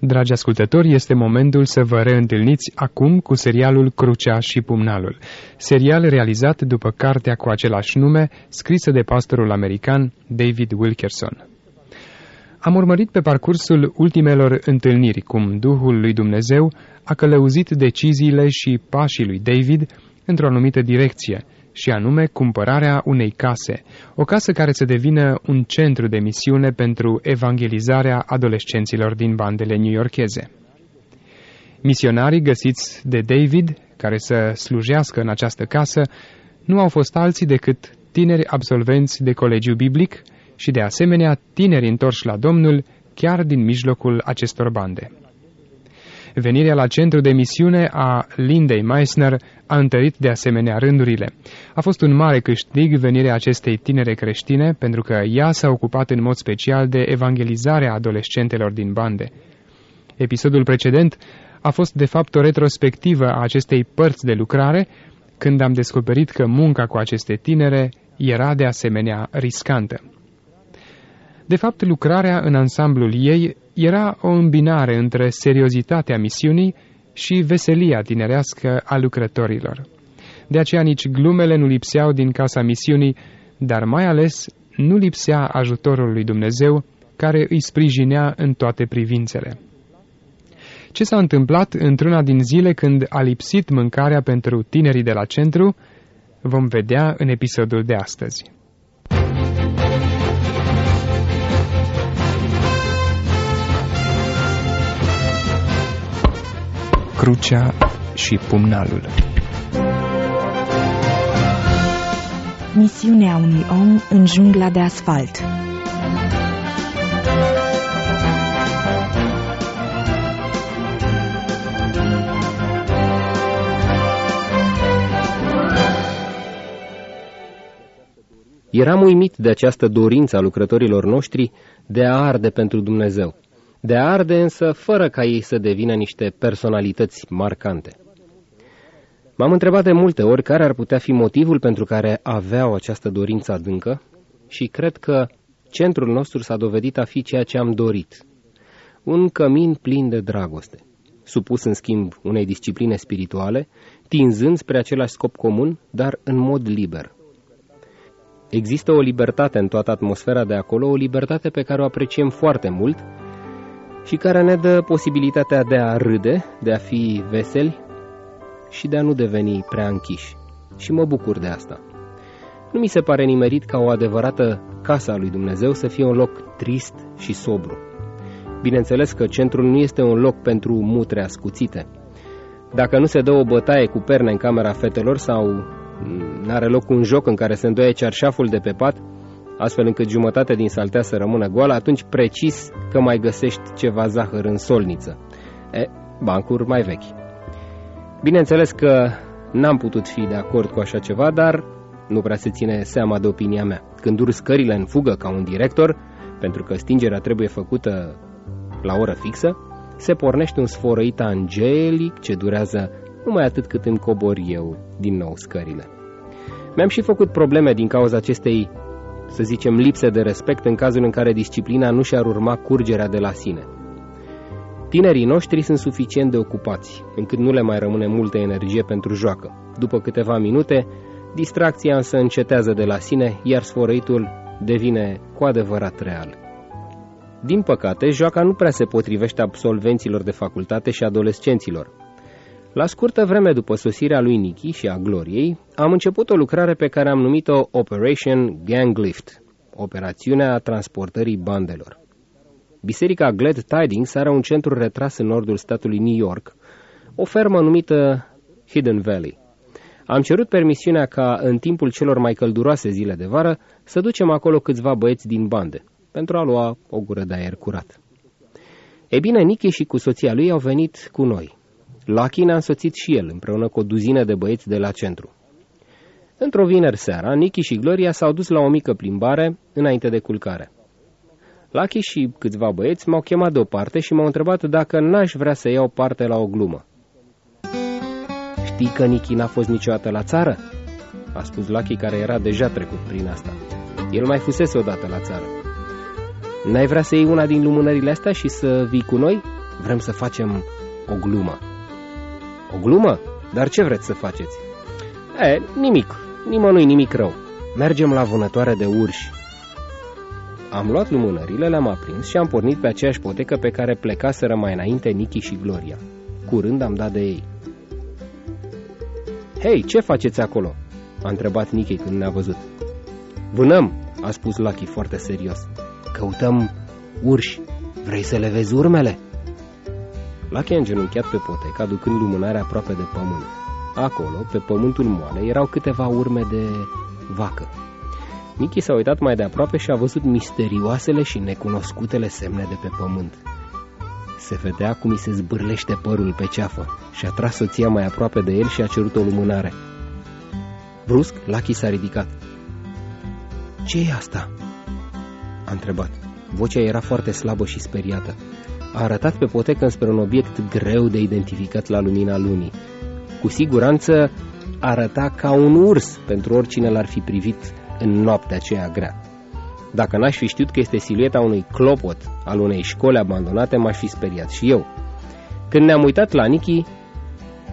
Dragi ascultători, este momentul să vă reîntâlniți acum cu serialul Crucea și Pumnalul, serial realizat după cartea cu același nume, scrisă de pastorul american David Wilkerson. Am urmărit pe parcursul ultimelor întâlniri cum Duhul lui Dumnezeu a călăuzit deciziile și pașii lui David într-o anumită direcție, și anume cumpărarea unei case, o casă care să devină un centru de misiune pentru evangelizarea adolescenților din bandele newyorkeze. Misionarii găsiți de David, care să slujească în această casă, nu au fost alții decât tineri absolvenți de colegiu biblic și de asemenea tineri întorși la Domnul chiar din mijlocul acestor bande. Venirea la centru de misiune a Lindei Meissner a întărit de asemenea rândurile. A fost un mare câștig venirea acestei tinere creștine, pentru că ea s-a ocupat în mod special de evangelizarea adolescentelor din bande. Episodul precedent a fost de fapt o retrospectivă a acestei părți de lucrare, când am descoperit că munca cu aceste tinere era de asemenea riscantă. De fapt, lucrarea în ansamblul ei era o îmbinare între seriozitatea misiunii și veselia tinerească a lucrătorilor. De aceea nici glumele nu lipseau din casa misiunii, dar mai ales nu lipsea ajutorul lui Dumnezeu, care îi sprijinea în toate privințele. Ce s-a întâmplat într-una din zile când a lipsit mâncarea pentru tinerii de la centru, vom vedea în episodul de astăzi. Crucea și pumnalul. Misiunea unui om în jungla de asfalt. Eram uimit de această dorință a lucrătorilor noștri de a arde pentru Dumnezeu de a arde însă fără ca ei să devină niște personalități marcante. M-am întrebat de multe ori care ar putea fi motivul pentru care aveau această dorință adâncă și cred că centrul nostru s-a dovedit a fi ceea ce am dorit. Un cămin plin de dragoste, supus în schimb unei discipline spirituale, tinzând spre același scop comun, dar în mod liber. Există o libertate în toată atmosfera de acolo, o libertate pe care o apreciem foarte mult și care ne dă posibilitatea de a râde, de a fi veseli și de a nu deveni prea închiși. Și mă bucur de asta. Nu mi se pare nimerit ca o adevărată casa a lui Dumnezeu să fie un loc trist și sobru. Bineînțeles că centrul nu este un loc pentru mutre ascuțite. Dacă nu se dă o bătaie cu perne în camera fetelor sau n-are loc un joc în care se îndoie cearșaful de pe pat, astfel încât jumătate din saltea să rămână goală, atunci precis că mai găsești ceva zahăr în solniță. E, bancuri mai vechi. Bineînțeles că n-am putut fi de acord cu așa ceva, dar nu prea se ține seama de opinia mea. Când dur scările în fugă ca un director, pentru că stingerea trebuie făcută la oră fixă, se pornește un sfărăit angelic ce durează numai atât cât îmi cobor eu din nou scările. Mi-am și făcut probleme din cauza acestei să zicem, lipsă de respect în cazul în care disciplina nu și-ar urma curgerea de la sine. Tinerii noștri sunt suficient de ocupați, încât nu le mai rămâne multă energie pentru joacă. După câteva minute, distracția însă încetează de la sine, iar sfărăitul devine cu adevărat real. Din păcate, joaca nu prea se potrivește absolvenților de facultate și adolescenților, la scurtă vreme după sosirea lui Nicky și a Gloriei, am început o lucrare pe care am numit-o Operation Gang Lift, operațiunea transportării bandelor. Biserica Glad Tidings are un centru retras în nordul statului New York, o fermă numită Hidden Valley. Am cerut permisiunea ca, în timpul celor mai călduroase zile de vară, să ducem acolo câțiva băieți din bande, pentru a lua o gură de aer curat. E bine, Nicky și cu soția lui au venit cu noi, Lucky ne-a însoțit și el, împreună cu o duzină de băieți de la centru. Într-o vineri seara, Nicky și Gloria s-au dus la o mică plimbare înainte de culcare. Lucky și câțiva băieți m-au chemat deoparte și m-au întrebat dacă n-aș vrea să iau parte la o glumă. Știi că Nicky n-a fost niciodată la țară? A spus Lucky, care era deja trecut prin asta. El mai fusese odată la țară. N-ai vrea să iei una din lumânările astea și să vii cu noi? vrem să facem o glumă. O glumă? Dar ce vreți să faceți? E, nimic, nimănui nimic rău. Mergem la vânătoare de urși. Am luat lumânările, le-am aprins și am pornit pe aceeași potecă pe care plecaseră mai înainte Nichi și Gloria. Curând am dat de ei. Hei, ce faceți acolo?" a întrebat Nichi când ne-a văzut. Vânăm, a spus Lucky foarte serios. Căutăm urși. Vrei să le vezi urmele? Lucky a îngenunchiat pe potecă, aducând lumânarea aproape de pământ. Acolo, pe pământul moale, erau câteva urme de vacă. Nicky s-a uitat mai de aproape și a văzut misterioasele și necunoscutele semne de pe pământ. Se vedea cum îi se zbârlește părul pe ceafă și a tras soția mai aproape de el și a cerut o lumânare. Brusc, Lucky s-a ridicat. ce e asta?" a întrebat. Vocea era foarte slabă și speriată. A arătat pe potecă spre un obiect greu de identificat la lumina lunii. Cu siguranță arăta ca un urs pentru oricine l-ar fi privit în noaptea aceea grea. Dacă n-aș fi știut că este silueta unui clopot al unei școli abandonate, m-aș fi speriat și eu. Când ne-am uitat la Nichi,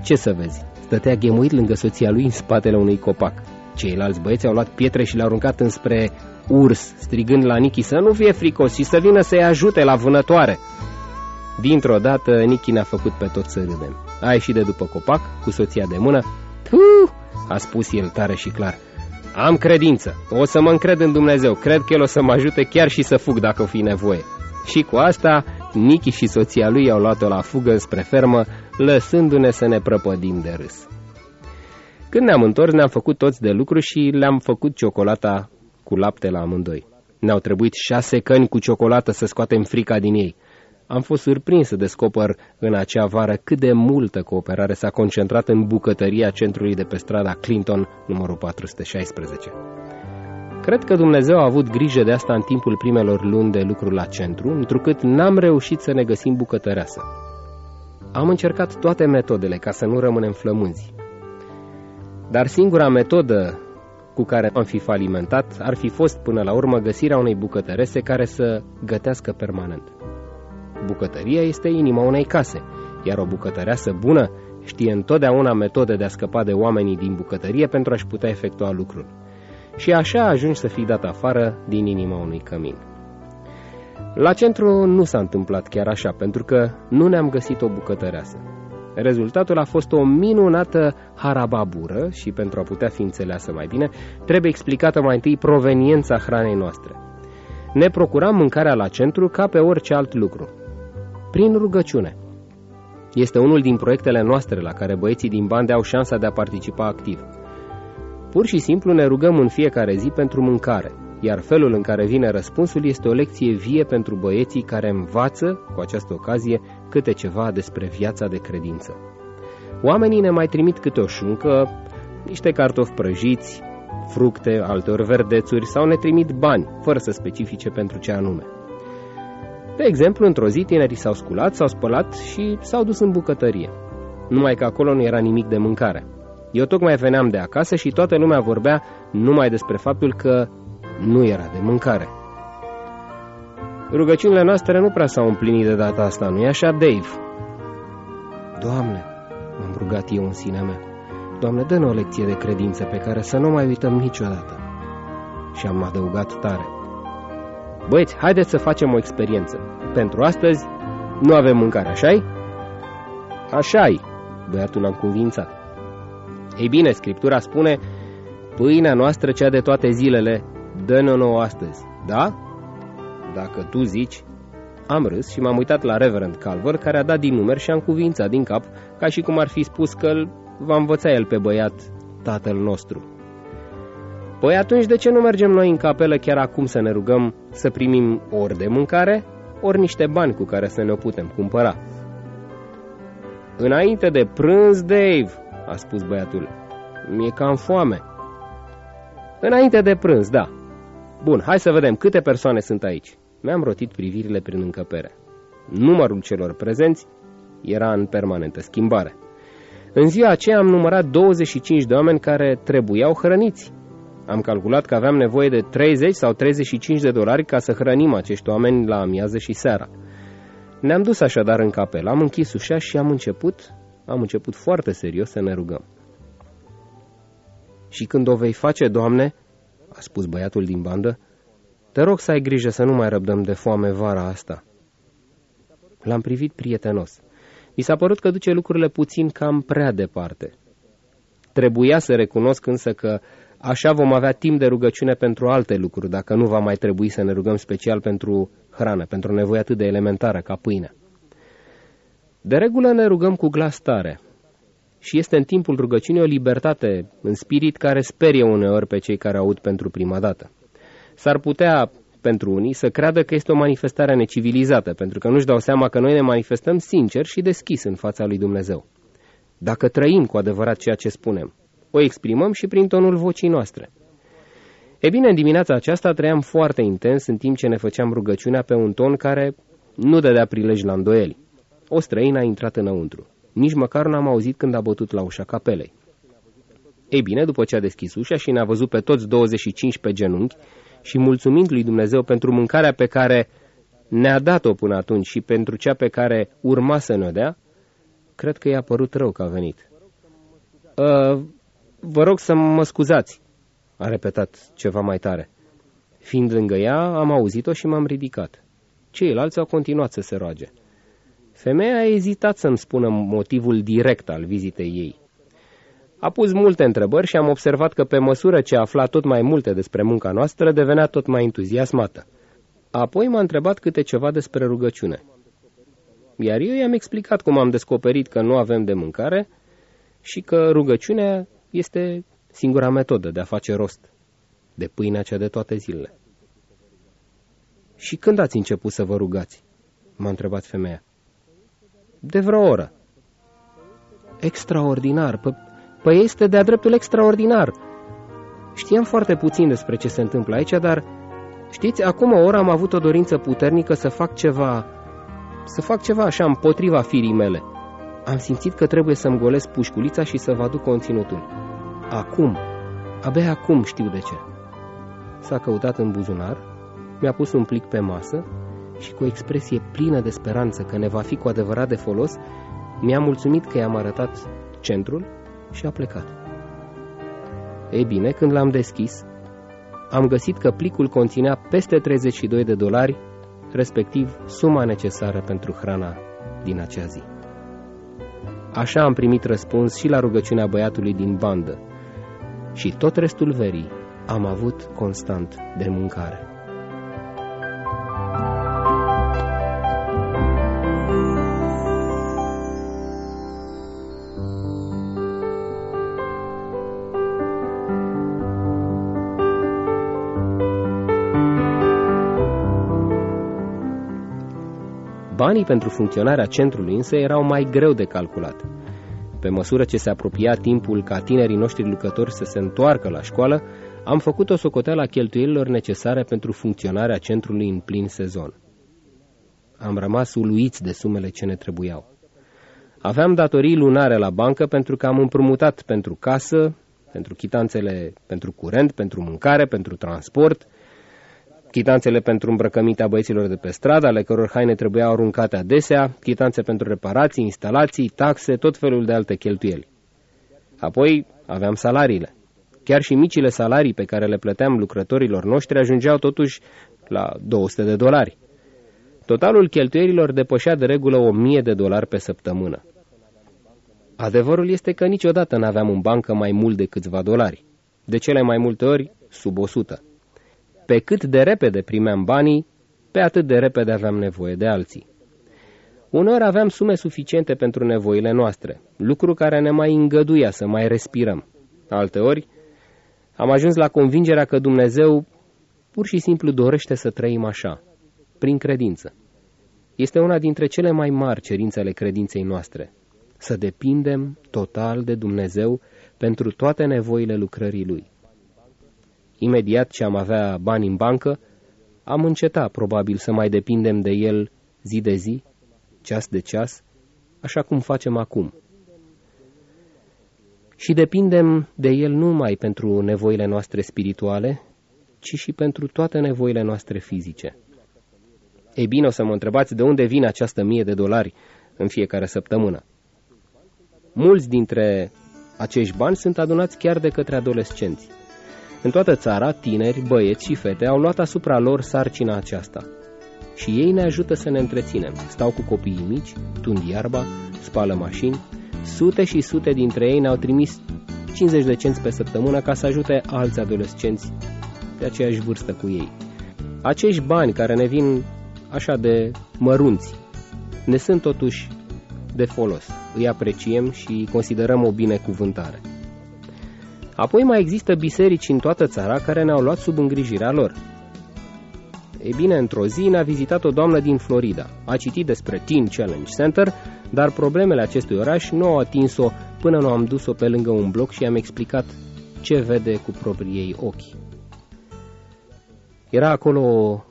ce să vezi? Stătea ghemuit lângă soția lui în spatele unui copac. Ceilalți băieți au luat pietre și le-au aruncat înspre urs, strigând la Nichi să nu fie fricos și să vină să-i ajute la vânătoare. Dintr-o dată, Nichi ne-a făcut pe toți să râdem. A ieșit de după copac, cu soția de mână. Tu, a spus el tare și clar. Am credință, o să mă încred în Dumnezeu, cred că El o să mă ajute chiar și să fug dacă o fi nevoie. Și cu asta, Nichi și soția lui au luat-o la fugă spre fermă, lăsându-ne să ne prăpădim de râs. Când ne-am întors, ne-am făcut toți de lucru și le-am făcut ciocolata cu lapte la amândoi. Ne-au trebuit șase căni cu ciocolată să scoatem frica din ei. Am fost surprins să descoper în acea vară cât de multă cooperare s-a concentrat în bucătăria centrului de pe strada Clinton, numărul 416. Cred că Dumnezeu a avut grijă de asta în timpul primelor luni de lucru la centru, întrucât n-am reușit să ne găsim bucătăreasă. Am încercat toate metodele ca să nu rămânem flămânzi. Dar singura metodă cu care am fi falimentat ar fi fost până la urmă găsirea unei bucătărese care să gătească permanent. Bucătăria este inima unei case, iar o bucătăreasă bună știe întotdeauna metode de a scăpa de oamenii din bucătărie pentru a-și putea efectua lucrul. Și așa ajungi să fii dat afară din inima unui cămin. La centru nu s-a întâmplat chiar așa, pentru că nu ne-am găsit o bucătăreasă. Rezultatul a fost o minunată harababură și pentru a putea fi înțeleasă mai bine, trebuie explicată mai întâi proveniența hranei noastre. Ne procuram mâncarea la centru ca pe orice alt lucru. Prin rugăciune. Este unul din proiectele noastre la care băieții din bande au șansa de a participa activ. Pur și simplu ne rugăm în fiecare zi pentru mâncare, iar felul în care vine răspunsul este o lecție vie pentru băieții care învață, cu această ocazie, câte ceva despre viața de credință. Oamenii ne mai trimit câte o șuncă, niște cartofi prăjiți, fructe, alteori verdețuri sau ne trimit bani, fără să specifice pentru ce anume. De exemplu, într-o zi tinerii s-au sculat, s-au spălat și s-au dus în bucătărie. Numai că acolo nu era nimic de mâncare. Eu tocmai veneam de acasă și toată lumea vorbea numai despre faptul că nu era de mâncare. Rugăciunile noastre nu prea s-au împlinit de data asta, nu-i așa, Dave? Doamne, m-am rugat eu în sinea mea, Doamne, dă-ne o lecție de credință pe care să nu mai uităm niciodată. Și am adăugat tare. Băieți, haideți să facem o experiență. Pentru astăzi nu avem mâncare, așa-i? Așa-i, băiatul l-am convințat. Ei bine, Scriptura spune, pâinea noastră cea de toate zilele, dă-ne-o nouă astăzi, da? Dacă tu zici, am râs și m-am uitat la Reverend Calver, care a dat din numeri și am cuvințat din cap, ca și cum ar fi spus că va învăța el pe băiat tatăl nostru. Păi atunci de ce nu mergem noi în capelă chiar acum să ne rugăm să primim ori de mâncare, ori niște bani cu care să ne o putem cumpăra? Înainte de prânz, Dave, a spus băiatul. Mi-e cam foame. Înainte de prânz, da. Bun, hai să vedem câte persoane sunt aici. Mi-am rotit privirile prin încăpere. Numărul celor prezenți era în permanentă schimbare. În ziua aceea am numărat 25 de oameni care trebuiau hrăniți. Am calculat că aveam nevoie de 30 sau 35 de dolari ca să hrănim acești oameni la amiază și seara. Ne-am dus așadar în capel, am închis ușa și am început, am început foarte serios să ne rugăm. Și când o vei face, Doamne, a spus băiatul din bandă, te rog să ai grijă să nu mai răbdăm de foame vara asta. L-am privit prietenos. Mi s-a părut că duce lucrurile puțin cam prea departe. Trebuia să recunosc însă că așa vom avea timp de rugăciune pentru alte lucruri, dacă nu va mai trebui să ne rugăm special pentru hrană, pentru o nevoie atât de elementară ca pâine. De regulă ne rugăm cu glas tare și este în timpul rugăciunii o libertate în spirit care sperie uneori pe cei care aud pentru prima dată. S-ar putea pentru unii să creadă că este o manifestare necivilizată, pentru că nu-și dau seama că noi ne manifestăm sincer și deschis în fața lui Dumnezeu. Dacă trăim cu adevărat ceea ce spunem, o exprimăm și prin tonul vocii noastre. E bine, în dimineața aceasta trăiam foarte intens în timp ce ne făceam rugăciunea pe un ton care nu dădea prilej la îndoieli. O străină a intrat înăuntru. Nici măcar n-am auzit când a bătut la ușa capelei. Ei bine, după ce a deschis ușa și ne-a văzut pe toți 25 pe genunchi și mulțumind lui Dumnezeu pentru mâncarea pe care ne-a dat-o până atunci și pentru cea pe care urma să ne-o dea, cred că i-a părut rău că a venit. Uh, vă rog să mă scuzați, a repetat ceva mai tare. Fiind lângă ea, am auzit-o și m-am ridicat. Ceilalți au continuat să se roage. Femeia a ezitat să-mi spună motivul direct al vizitei ei. A pus multe întrebări și am observat că pe măsură ce afla tot mai multe despre munca noastră, devenea tot mai entuziasmată. Apoi m-a întrebat câte ceva despre rugăciune. Iar eu i-am explicat cum am descoperit că nu avem de mâncare și că rugăciunea este singura metodă de a face rost de pâinea cea de toate zilele. Și când ați început să vă rugați? M-a întrebat femeia. De vreo oră. Extraordinar, păi, păi este de-a dreptul extraordinar. Știam foarte puțin despre ce se întâmplă aici, dar știți, acum o oră am avut o dorință puternică să fac ceva, să fac ceva așa împotriva firii mele. Am simțit că trebuie să-mi golesc pușculița și să vă aduc conținutul. Acum, abia acum știu de ce. S-a căutat în buzunar, mi-a pus un plic pe masă și cu o expresie plină de speranță că ne va fi cu adevărat de folos, mi-a mulțumit că i-am arătat centrul și a plecat. Ei bine, când l-am deschis, am găsit că plicul conținea peste 32 de dolari, respectiv suma necesară pentru hrana din acea zi. Așa am primit răspuns și la rugăciunea băiatului din bandă, și tot restul verii am avut constant de mâncare. Banii pentru funcționarea centrului însă erau mai greu de calculat. Pe măsură ce se apropia timpul ca tinerii noștri lucrători să se întoarcă la școală, am făcut o socoteală a cheltuielilor necesare pentru funcționarea centrului în plin sezon. Am rămas uluiți de sumele ce ne trebuiau. Aveam datorii lunare la bancă pentru că am împrumutat pentru casă, pentru chitanțele pentru curent, pentru mâncare, pentru transport, chitanțele pentru îmbrăcămintea băieților de pe stradă, ale căror haine trebuiau aruncate adesea, chitanțe pentru reparații, instalații, taxe, tot felul de alte cheltuieli. Apoi aveam salariile. Chiar și micile salarii pe care le plăteam lucrătorilor noștri ajungeau totuși la 200 de dolari. Totalul cheltuielilor depășea de regulă 1000 de dolari pe săptămână. Adevărul este că niciodată n-aveam în bancă mai mult de câțiva dolari. De cele mai multe ori, sub 100. Pe cât de repede primeam banii, pe atât de repede aveam nevoie de alții. Uneori aveam sume suficiente pentru nevoile noastre, lucru care ne mai îngăduia să mai respirăm. Alteori, am ajuns la convingerea că Dumnezeu pur și simplu dorește să trăim așa, prin credință. Este una dintre cele mai mari cerințe ale credinței noastre, să depindem total de Dumnezeu pentru toate nevoile lucrării Lui. Imediat ce am avea bani în bancă, am încetat probabil să mai depindem de el zi de zi, ceas de ceas, așa cum facem acum. Și depindem de el nu numai pentru nevoile noastre spirituale, ci și pentru toate nevoile noastre fizice. Ei bine, o să mă întrebați de unde vine această mie de dolari în fiecare săptămână. Mulți dintre acești bani sunt adunați chiar de către adolescenți. În toată țara, tineri, băieți și fete au luat asupra lor sarcina aceasta. Și ei ne ajută să ne întreținem. Stau cu copiii mici, tund iarba, spală mașini. Sute și sute dintre ei ne-au trimis 50 de cenți pe săptămână ca să ajute alți adolescenți de aceeași vârstă cu ei. Acești bani care ne vin așa de mărunți ne sunt totuși de folos. Îi apreciem și considerăm o binecuvântare. Apoi mai există biserici în toată țara care ne-au luat sub îngrijirea lor. Ei bine, într-o zi ne-a vizitat o doamnă din Florida. A citit despre Teen Challenge Center, dar problemele acestui oraș nu au atins-o până nu am dus-o pe lângă un bloc și am explicat ce vede cu proprii ei ochi. Era acolo o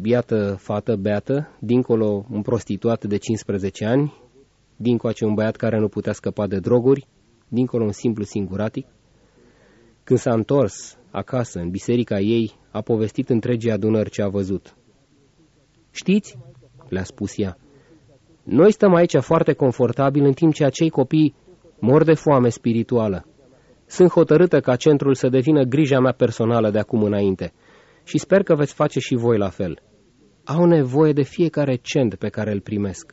biată fată, beată, dincolo un prostituat de 15 ani, dincoace un băiat care nu putea scăpa de droguri, dincolo un simplu singuratic. Când s-a întors acasă, în biserica ei, a povestit întregii adunări ce a văzut. Știți, le-a spus ea, noi stăm aici foarte confortabil în timp ce acei copii mor de foame spirituală. Sunt hotărâtă ca centrul să devină grija mea personală de acum înainte și sper că veți face și voi la fel. Au nevoie de fiecare cent pe care îl primesc.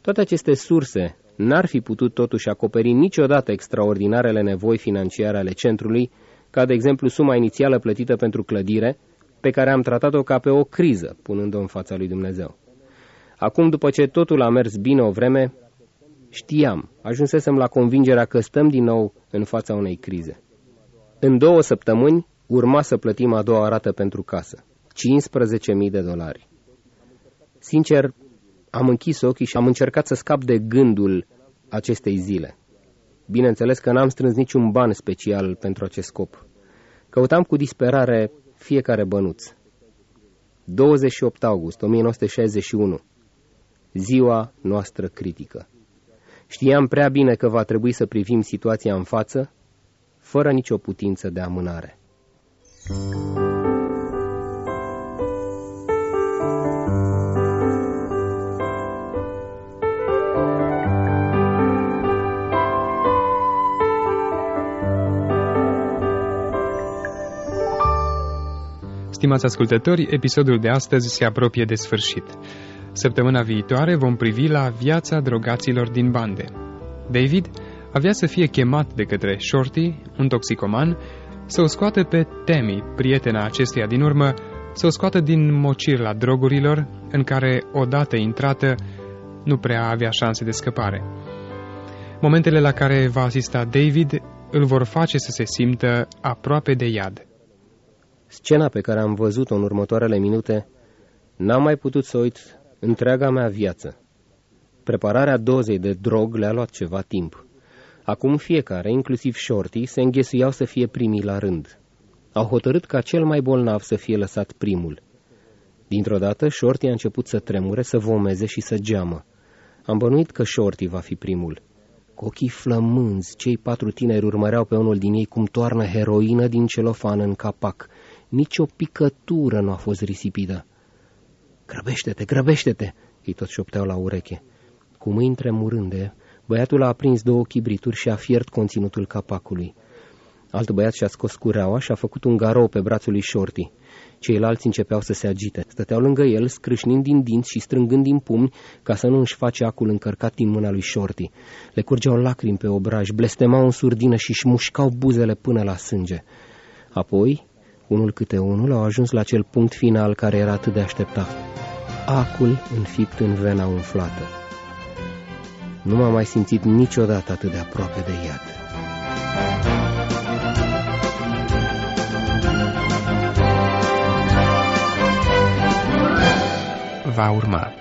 Toate aceste surse n-ar fi putut totuși acoperi niciodată extraordinarele nevoi financiare ale centrului, ca de exemplu suma inițială plătită pentru clădire, pe care am tratat-o ca pe o criză, punând-o în fața lui Dumnezeu. Acum, după ce totul a mers bine o vreme, știam, ajunsesem la convingerea că stăm din nou în fața unei crize. În două săptămâni urma să plătim a doua rată pentru casă, 15.000 de dolari. Sincer, am închis ochii și am încercat să scap de gândul acestei zile. Bineînțeles că n-am strâns niciun ban special pentru acest scop. Căutam cu disperare fiecare bănuț. 28 august 1961. Ziua noastră critică. Știam prea bine că va trebui să privim situația în față, fără nicio putință de amânare. Stimați ascultători, episodul de astăzi se apropie de sfârșit. Săptămâna viitoare vom privi la viața drogaților din bande. David avea să fie chemat de către Shorty, un toxicoman, să o scoată pe Temi, prietena acesteia din urmă, să o scoată din mocir la drogurilor, în care, odată intrată, nu prea avea șanse de scăpare. Momentele la care va asista David îl vor face să se simtă aproape de iad. Scena pe care am văzut-o în următoarele minute n-am mai putut să uit întreaga mea viață. Prepararea dozei de drog le-a luat ceva timp. Acum fiecare, inclusiv Shorty, se înghesuiau să fie primii la rând. Au hotărât ca cel mai bolnav să fie lăsat primul. Dintr-o dată, Shorty a început să tremure, să vomeze și să geamă. Am bănuit că Shorty va fi primul. Cu ochii flămânzi, cei patru tineri urmăreau pe unul din ei cum toarnă heroină din celofan în capac. Nici o picătură nu a fost risipită. Grăbește-te, grăbește-te!" îi tot șopteau la ureche. Cu mâini tremurânde, băiatul a aprins două chibrituri și a fiert conținutul capacului. Alt băiat și-a scos cureaua și a făcut un garou pe brațul lui Shorty. Ceilalți începeau să se agite. Stăteau lângă el, scrâșnind din dinți și strângând din pumni ca să nu își face acul încărcat din mâna lui Shorty. Le curgeau lacrimi pe obraj, blestemau în surdină și își mușcau buzele până la sânge. Apoi, unul câte unul, au ajuns la cel punct final care era atât de așteptat. Acul înfipt în vena umflată. Nu m-am mai simțit niciodată atât de aproape de iad. Va urma